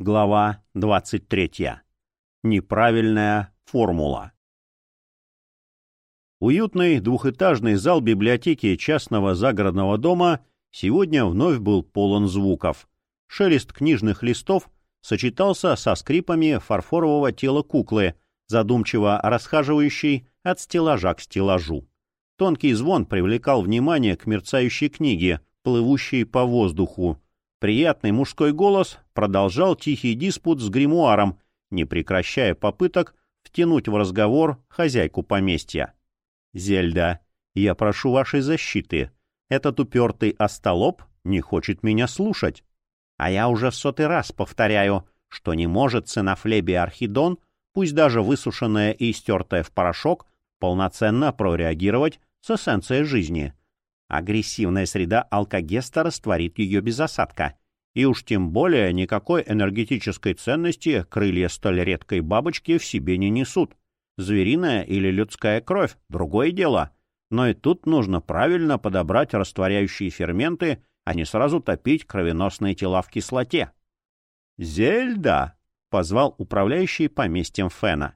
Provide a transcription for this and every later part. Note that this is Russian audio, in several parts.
Глава 23. Неправильная формула. Уютный двухэтажный зал библиотеки частного загородного дома сегодня вновь был полон звуков. Шелест книжных листов сочетался со скрипами фарфорового тела куклы, задумчиво расхаживающей от стеллажа к стеллажу. Тонкий звон привлекал внимание к мерцающей книге, плывущей по воздуху. Приятный мужской голос продолжал тихий диспут с гримуаром, не прекращая попыток втянуть в разговор хозяйку поместья. «Зельда, я прошу вашей защиты. Этот упертый остолоп не хочет меня слушать. А я уже в сотый раз повторяю, что не может ценофлебия Архидон, пусть даже высушенная и стертая в порошок, полноценно прореагировать с эссенцией жизни. Агрессивная среда алкогеста растворит ее без осадка. И уж тем более никакой энергетической ценности крылья столь редкой бабочки в себе не несут. Звериная или людская кровь — другое дело. Но и тут нужно правильно подобрать растворяющие ферменты, а не сразу топить кровеносные тела в кислоте. «Зельда!» — позвал управляющий поместьем Фена.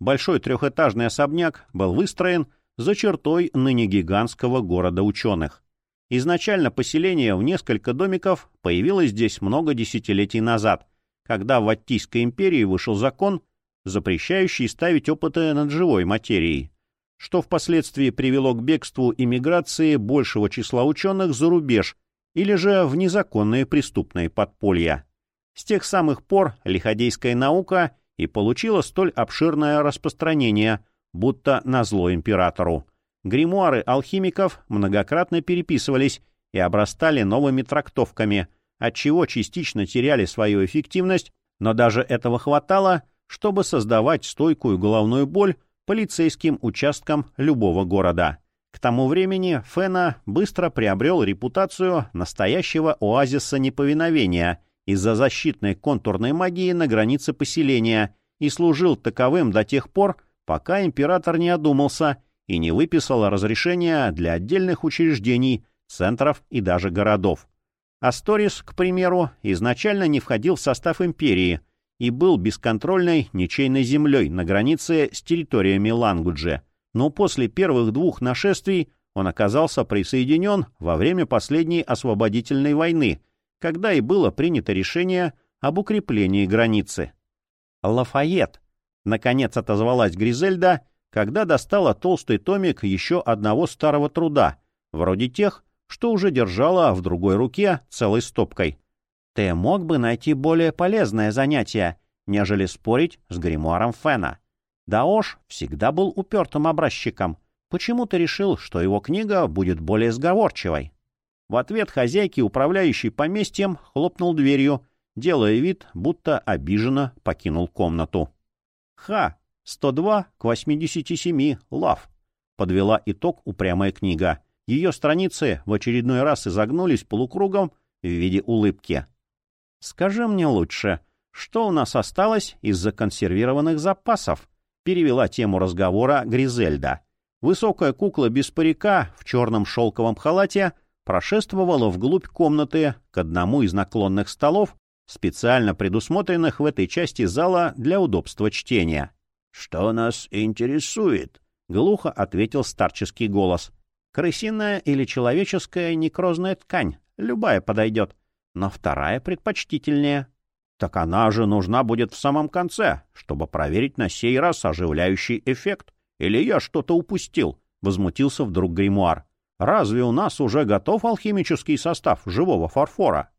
Большой трехэтажный особняк был выстроен за чертой ныне гигантского города ученых. Изначально поселение в несколько домиков появилось здесь много десятилетий назад, когда в Аттийской империи вышел закон, запрещающий ставить опыты над живой материей, что впоследствии привело к бегству иммиграции большего числа ученых за рубеж или же в незаконные преступные подполья. С тех самых пор лиходейская наука и получила столь обширное распространение – будто назло императору. Гримуары алхимиков многократно переписывались и обрастали новыми трактовками, отчего частично теряли свою эффективность, но даже этого хватало, чтобы создавать стойкую головную боль полицейским участкам любого города. К тому времени Фена быстро приобрел репутацию настоящего оазиса неповиновения из-за защитной контурной магии на границе поселения и служил таковым до тех пор, пока император не одумался и не выписал разрешения для отдельных учреждений, центров и даже городов. Асторис, к примеру, изначально не входил в состав империи и был бесконтрольной ничейной землей на границе с территориями Лангуджи, но после первых двух нашествий он оказался присоединен во время последней освободительной войны, когда и было принято решение об укреплении границы. Лафайет, Наконец отозвалась Гризельда, когда достала толстый томик еще одного старого труда, вроде тех, что уже держала в другой руке целой стопкой. «Ты мог бы найти более полезное занятие, нежели спорить с гримуаром Фена. Даош всегда был упертым образчиком. Почему ты решил, что его книга будет более сговорчивой?» В ответ хозяйки, управляющий поместьем, хлопнул дверью, делая вид, будто обиженно покинул комнату. Ха! 102 к 87, лав. Подвела итог упрямая книга. Ее страницы в очередной раз изогнулись полукругом в виде улыбки. «Скажи мне лучше, что у нас осталось из законсервированных запасов?» Перевела тему разговора Гризельда. Высокая кукла без парика в черном шелковом халате прошествовала вглубь комнаты к одному из наклонных столов специально предусмотренных в этой части зала для удобства чтения. «Что нас интересует?» — глухо ответил старческий голос. «Крысиная или человеческая некрозная ткань, любая подойдет, но вторая предпочтительнее». «Так она же нужна будет в самом конце, чтобы проверить на сей раз оживляющий эффект. Или я что-то упустил?» — возмутился вдруг гримуар. «Разве у нас уже готов алхимический состав живого фарфора?»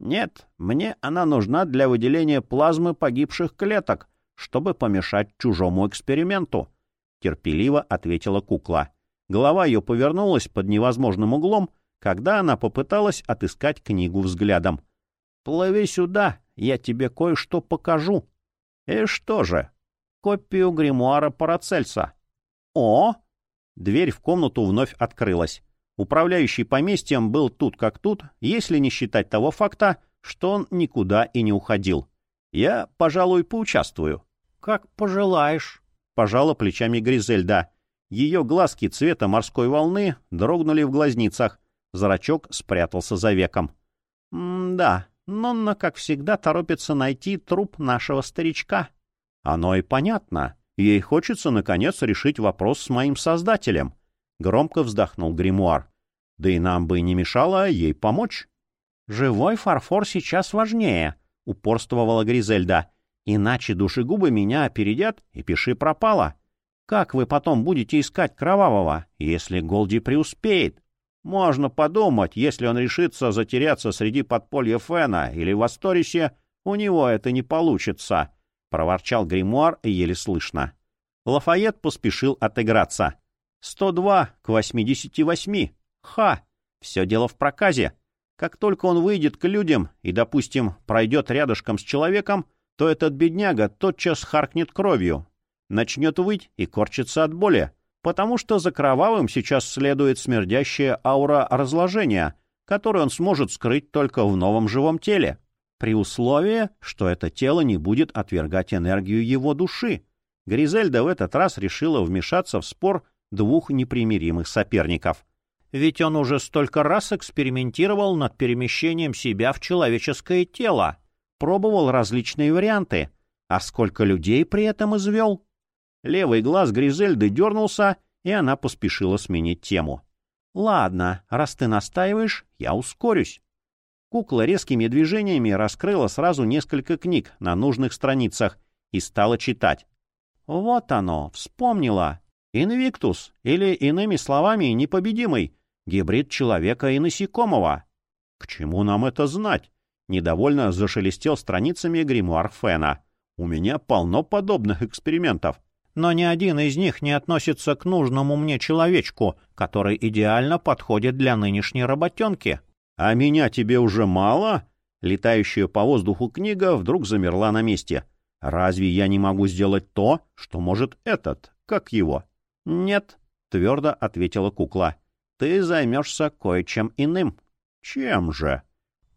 Нет, мне она нужна для выделения плазмы погибших клеток, чтобы помешать чужому эксперименту, — терпеливо ответила кукла. Голова ее повернулась под невозможным углом, когда она попыталась отыскать книгу взглядом. — Плыви сюда, я тебе кое-что покажу. — И что же? Копию гримуара Парацельса. — О! Дверь в комнату вновь открылась. Управляющий поместьем был тут как тут, если не считать того факта, что он никуда и не уходил. Я, пожалуй, поучаствую. — Как пожелаешь, — пожала плечами Гризельда. Ее глазки цвета морской волны дрогнули в глазницах. Зрачок спрятался за веком. — Да, Нонна, как всегда, торопится найти труп нашего старичка. Оно и понятно. Ей хочется, наконец, решить вопрос с моим создателем. Громко вздохнул гримуар. Да и нам бы не мешало ей помочь. Живой фарфор сейчас важнее, упорствовала Гризельда. Иначе душегубы меня опередят, и пиши пропало. Как вы потом будете искать кровавого, если Голди преуспеет? Можно подумать, если он решится затеряться среди подполья Фена или в Асторисе, у него это не получится, — проворчал гримуар еле слышно. Лафайет поспешил отыграться. «Сто два к восьмидесяти восьми. Ха! Все дело в проказе. Как только он выйдет к людям и, допустим, пройдет рядышком с человеком, то этот бедняга тотчас харкнет кровью, начнет выть и корчиться от боли, потому что за кровавым сейчас следует смердящая аура разложения, которую он сможет скрыть только в новом живом теле, при условии, что это тело не будет отвергать энергию его души. Гризельда в этот раз решила вмешаться в спор двух непримиримых соперников. Ведь он уже столько раз экспериментировал над перемещением себя в человеческое тело, пробовал различные варианты. А сколько людей при этом извел? Левый глаз Гризельды дернулся, и она поспешила сменить тему. «Ладно, раз ты настаиваешь, я ускорюсь». Кукла резкими движениями раскрыла сразу несколько книг на нужных страницах и стала читать. «Вот оно, вспомнила. Инвиктус, или, иными словами, непобедимый, гибрид человека и насекомого. К чему нам это знать? Недовольно зашелестел страницами гримуар Фена. «У меня полно подобных экспериментов. Но ни один из них не относится к нужному мне человечку, который идеально подходит для нынешней работенки». «А меня тебе уже мало?» Летающая по воздуху книга вдруг замерла на месте. «Разве я не могу сделать то, что может этот? Как его?» «Нет», — твердо ответила кукла. «Ты займешься кое-чем иным». «Чем же?»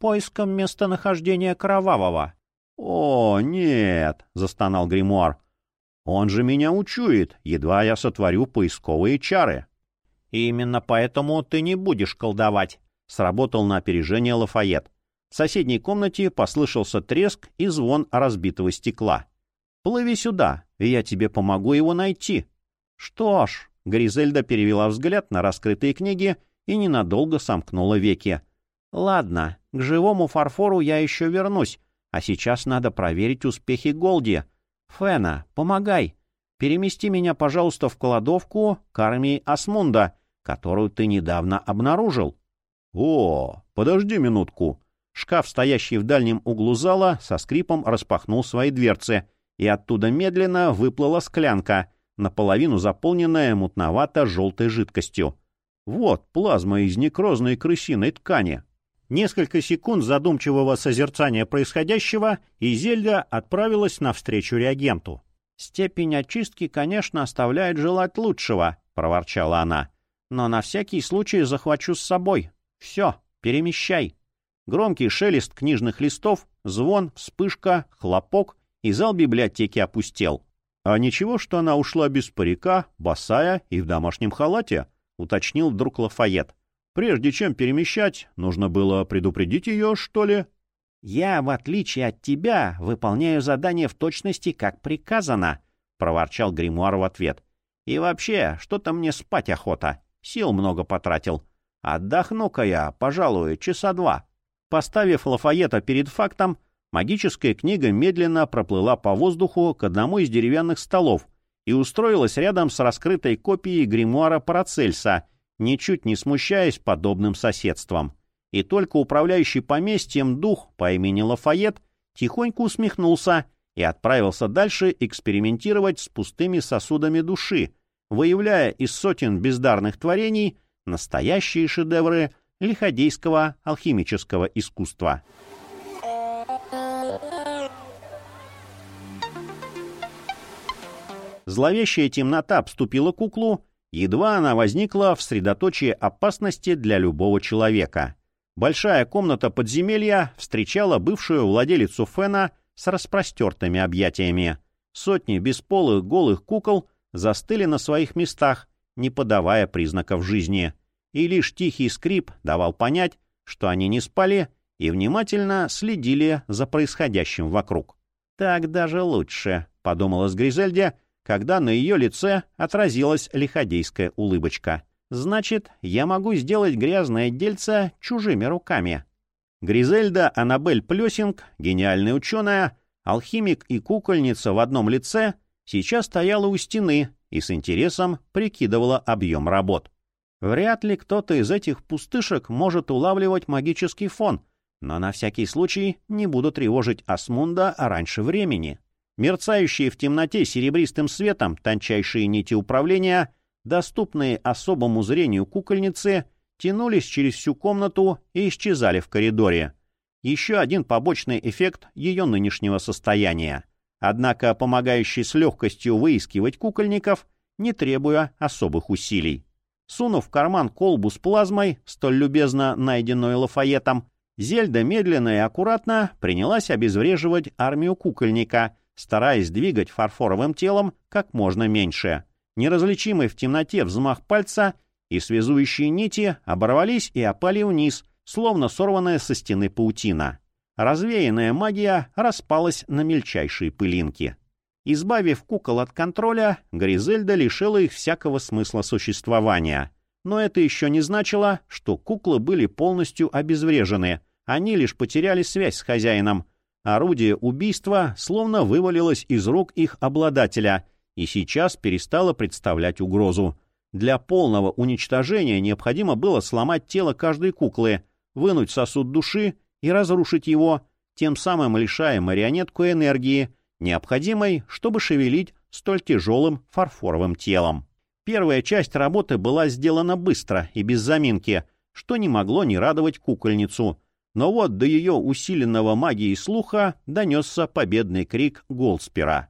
поиском местонахождения Кровавого. — О, нет! — застонал гримуар. — Он же меня учует, едва я сотворю поисковые чары. — Именно поэтому ты не будешь колдовать, — сработал на опережение Лафайет. В соседней комнате послышался треск и звон разбитого стекла. — Плыви сюда, и я тебе помогу его найти. — Что ж, — Гризельда перевела взгляд на раскрытые книги и ненадолго сомкнула веки. — Ладно, к живому фарфору я еще вернусь, а сейчас надо проверить успехи Голди. Фена, помогай. Перемести меня, пожалуйста, в кладовку к армии Асмунда, которую ты недавно обнаружил. О, подожди минутку. Шкаф, стоящий в дальнем углу зала, со скрипом распахнул свои дверцы, и оттуда медленно выплыла склянка, наполовину заполненная мутновато-желтой жидкостью. Вот плазма из некрозной крысиной ткани. Несколько секунд задумчивого созерцания происходящего, и Зельда отправилась навстречу реагенту. «Степень очистки, конечно, оставляет желать лучшего», — проворчала она. «Но на всякий случай захвачу с собой. Все, перемещай». Громкий шелест книжных листов, звон, вспышка, хлопок, и зал библиотеки опустел. «А ничего, что она ушла без парика, босая и в домашнем халате?» — уточнил вдруг Лафайет. Прежде чем перемещать, нужно было предупредить ее, что ли? «Я, в отличие от тебя, выполняю задание в точности, как приказано», — проворчал гримуар в ответ. «И вообще, что-то мне спать охота. Сил много потратил. Отдохну-ка я, пожалуй, часа два». Поставив Лафаета перед фактом, магическая книга медленно проплыла по воздуху к одному из деревянных столов и устроилась рядом с раскрытой копией гримуара Парацельса — ничуть не смущаясь подобным соседством. И только управляющий поместьем дух по имени Лафайет тихонько усмехнулся и отправился дальше экспериментировать с пустыми сосудами души, выявляя из сотен бездарных творений настоящие шедевры лиходейского алхимического искусства. Зловещая темнота обступила куклу, Едва она возникла в средоточии опасности для любого человека. Большая комната подземелья встречала бывшую владелицу Фена с распростертыми объятиями. Сотни бесполых голых кукол застыли на своих местах, не подавая признаков жизни. И лишь тихий скрип давал понять, что они не спали и внимательно следили за происходящим вокруг. «Так даже лучше», — подумала с Гризельде, когда на ее лице отразилась лиходейская улыбочка. «Значит, я могу сделать грязное дельце чужими руками». Гризельда Аннабель Плесинг, гениальная ученая, алхимик и кукольница в одном лице, сейчас стояла у стены и с интересом прикидывала объем работ. Вряд ли кто-то из этих пустышек может улавливать магический фон, но на всякий случай не буду тревожить Асмунда раньше времени. Мерцающие в темноте серебристым светом тончайшие нити управления, доступные особому зрению кукольницы, тянулись через всю комнату и исчезали в коридоре. Еще один побочный эффект ее нынешнего состояния. Однако помогающий с легкостью выискивать кукольников, не требуя особых усилий. Сунув в карман колбу с плазмой, столь любезно найденную Лафаетом, Зельда медленно и аккуратно принялась обезвреживать армию кукольника, стараясь двигать фарфоровым телом как можно меньше. Неразличимый в темноте взмах пальца и связующие нити оборвались и опали вниз, словно сорванная со стены паутина. Развеянная магия распалась на мельчайшие пылинки. Избавив кукол от контроля, Гризельда лишила их всякого смысла существования. Но это еще не значило, что куклы были полностью обезврежены, они лишь потеряли связь с хозяином. Орудие убийства словно вывалилось из рук их обладателя и сейчас перестало представлять угрозу. Для полного уничтожения необходимо было сломать тело каждой куклы, вынуть сосуд души и разрушить его, тем самым лишая марионетку энергии, необходимой, чтобы шевелить столь тяжелым фарфоровым телом. Первая часть работы была сделана быстро и без заминки, что не могло не радовать кукольницу. Но вот до ее усиленного магией слуха донесся победный крик Голдспера.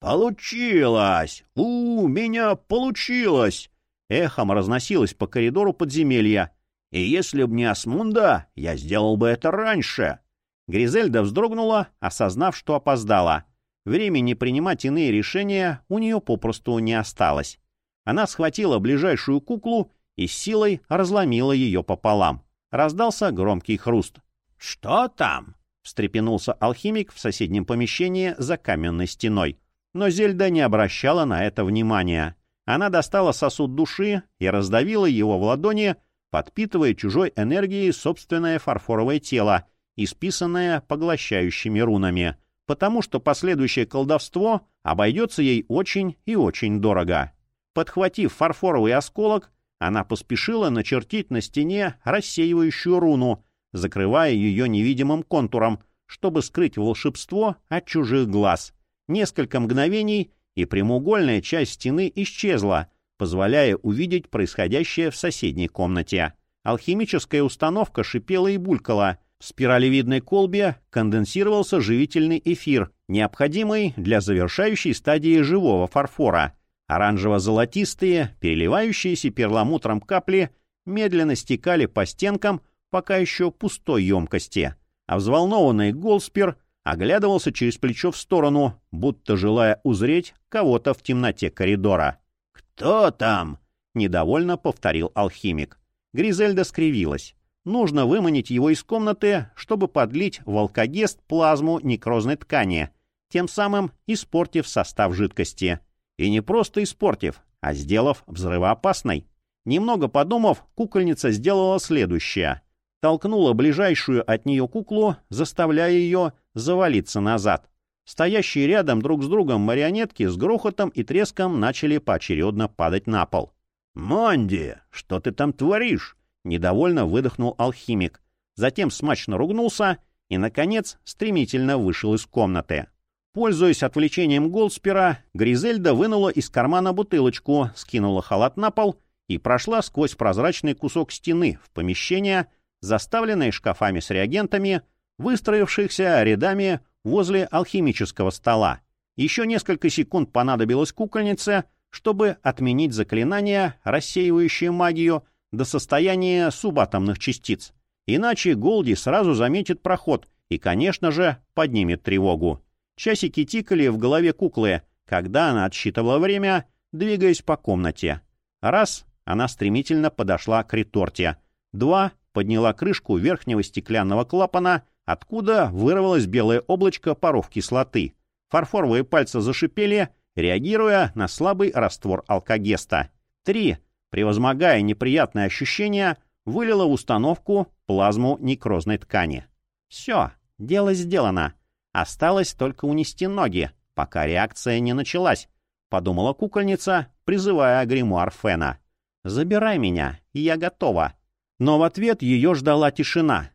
«Получилось! У, меня получилось!» Эхом разносилось по коридору подземелья. «И если б не Асмунда, я сделал бы это раньше!» Гризельда вздрогнула, осознав, что опоздала. Времени принимать иные решения у нее попросту не осталось. Она схватила ближайшую куклу и с силой разломила ее пополам. Раздался громкий хруст. «Что там?» — встрепенулся алхимик в соседнем помещении за каменной стеной. Но Зельда не обращала на это внимания. Она достала сосуд души и раздавила его в ладони, подпитывая чужой энергией собственное фарфоровое тело, исписанное поглощающими рунами, потому что последующее колдовство обойдется ей очень и очень дорого. Подхватив фарфоровый осколок, она поспешила начертить на стене рассеивающую руну, закрывая ее невидимым контуром, чтобы скрыть волшебство от чужих глаз. Несколько мгновений, и прямоугольная часть стены исчезла, позволяя увидеть происходящее в соседней комнате. Алхимическая установка шипела и булькала. В спиралевидной колбе конденсировался живительный эфир, необходимый для завершающей стадии живого фарфора — Оранжево-золотистые, переливающиеся перламутром капли медленно стекали по стенкам пока еще пустой емкости, а взволнованный Голспер оглядывался через плечо в сторону, будто желая узреть кого-то в темноте коридора. «Кто там?» — недовольно повторил алхимик. Гризельда скривилась. Нужно выманить его из комнаты, чтобы подлить в алкогест плазму некрозной ткани, тем самым испортив состав жидкости. И не просто испортив, а сделав взрывоопасной. Немного подумав, кукольница сделала следующее. Толкнула ближайшую от нее куклу, заставляя ее завалиться назад. Стоящие рядом друг с другом марионетки с грохотом и треском начали поочередно падать на пол. «Монди, что ты там творишь?» — недовольно выдохнул алхимик. Затем смачно ругнулся и, наконец, стремительно вышел из комнаты. Пользуясь отвлечением Голдспера, Гризельда вынула из кармана бутылочку, скинула халат на пол и прошла сквозь прозрачный кусок стены в помещение, заставленное шкафами с реагентами, выстроившихся рядами возле алхимического стола. Еще несколько секунд понадобилось кукольнице, чтобы отменить заклинание, рассеивающее магию до состояния субатомных частиц. Иначе Голди сразу заметит проход и, конечно же, поднимет тревогу. Часики тикали в голове куклы, когда она отсчитывала время, двигаясь по комнате. Раз — она стремительно подошла к реторте. Два — подняла крышку верхнего стеклянного клапана, откуда вырвалось белое облачко паров кислоты. Фарфоровые пальцы зашипели, реагируя на слабый раствор алкогеста. Три, превозмогая неприятные ощущения, вылила в установку плазму некрозной ткани. Все, дело сделано. Осталось только унести ноги, пока реакция не началась, подумала кукольница, призывая гримуар Фена. «Забирай меня, я готова». Но в ответ ее ждала тишина.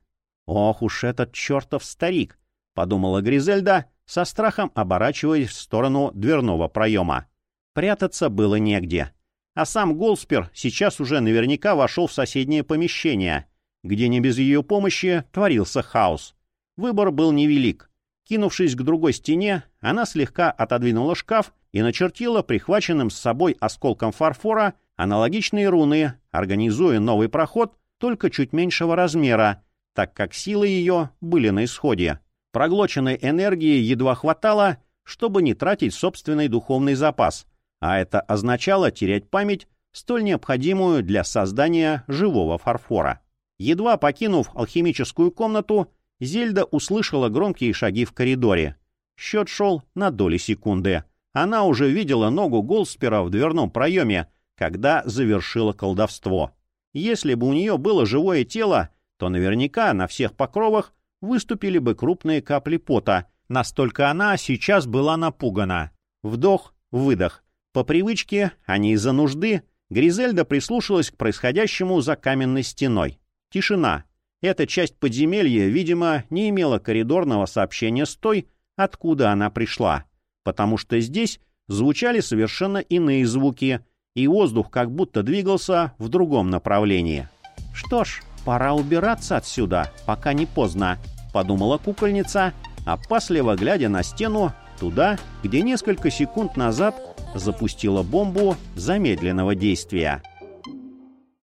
«Ох уж этот чертов старик!» — подумала Гризельда, со страхом оборачиваясь в сторону дверного проема. Прятаться было негде. А сам Голспер сейчас уже наверняка вошел в соседнее помещение, где не без ее помощи творился хаос. Выбор был невелик. Кинувшись к другой стене, она слегка отодвинула шкаф и начертила прихваченным с собой осколком фарфора аналогичные руны, организуя новый проход только чуть меньшего размера, так как силы ее были на исходе. Проглоченной энергии едва хватало, чтобы не тратить собственный духовный запас, а это означало терять память, столь необходимую для создания живого фарфора. Едва покинув алхимическую комнату, Зельда услышала громкие шаги в коридоре. Счет шел на доли секунды. Она уже видела ногу Голспера в дверном проеме, когда завершила колдовство. Если бы у нее было живое тело, то наверняка на всех покровах выступили бы крупные капли пота, настолько она сейчас была напугана. Вдох, выдох. По привычке, а не из-за нужды, Гризельда прислушалась к происходящему за каменной стеной. Тишина. Эта часть подземелья, видимо, не имела коридорного сообщения с той, откуда она пришла, потому что здесь звучали совершенно иные звуки — и воздух как будто двигался в другом направлении. «Что ж, пора убираться отсюда, пока не поздно», — подумала кукольница, опасливо глядя на стену туда, где несколько секунд назад запустила бомбу замедленного действия.